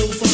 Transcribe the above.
so far.